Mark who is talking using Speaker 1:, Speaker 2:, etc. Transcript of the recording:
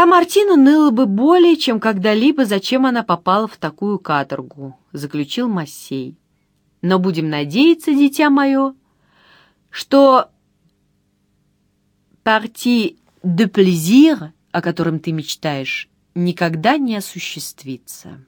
Speaker 1: А Мартина ныла бы более, чем когда-либо, зачем она попала в такую каторгу, заключил Массей. Но будем надеяться, дитя мое, что парти де плезир, о котором ты мечтаешь, никогда не осуществится.